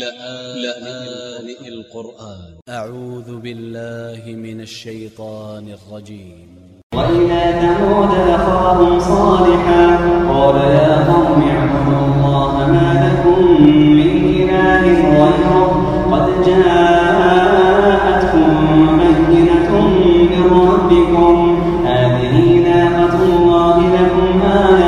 لآن القرآن. أ ع و ذ ب ا ل ل ه من ا ل ش ي ط ا ن ا ل ج ي م وإلى ثمود أخاهم صالحا قال يا قوم اعبدوا الله ما لكم من إله غيره. قد جاءتكم بينة من ربكم. هذه ناقة الله لكم آية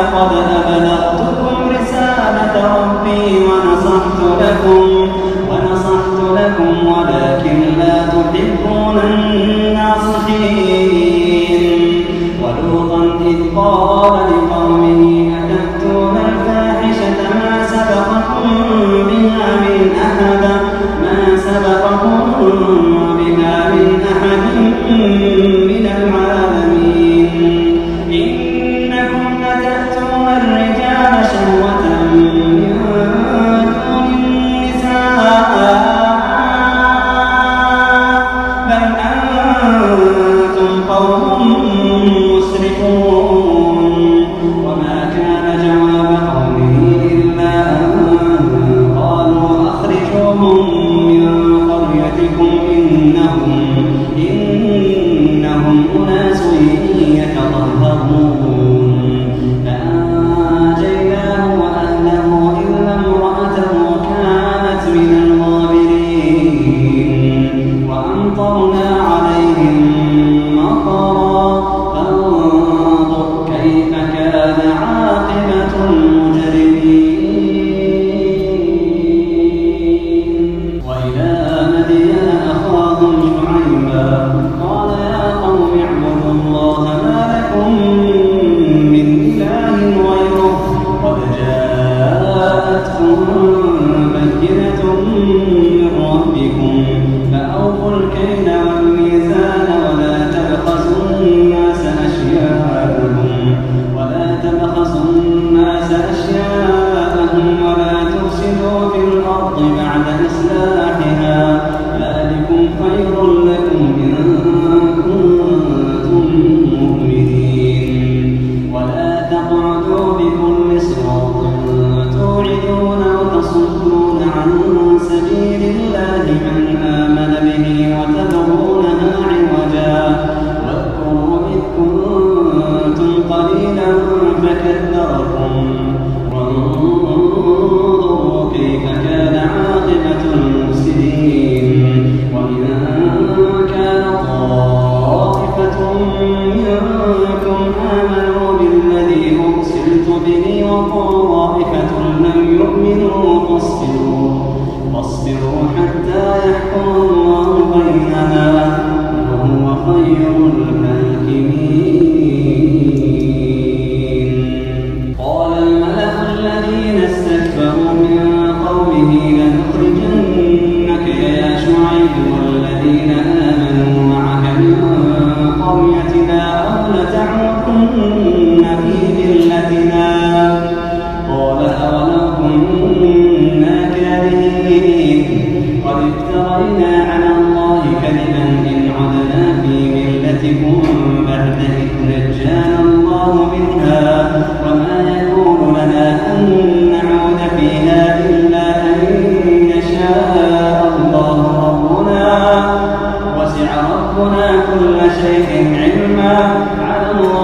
لقد أبلغتكم رسالة ربي قال بعد إصلاحها ذلكم خير لكم إن كنتم مؤمنين. ولا تقعدوا بكل صراط توعدون وتصدون عن سبيل الله من آمن به وتذرونها عوجا. واذكروا إذ كنتم قليلا فكثركم وانظروا عاقبة المسلمين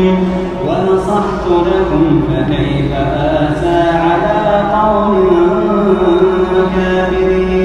لهم ونصحت لهم فكيف آسى على قوم كافرين.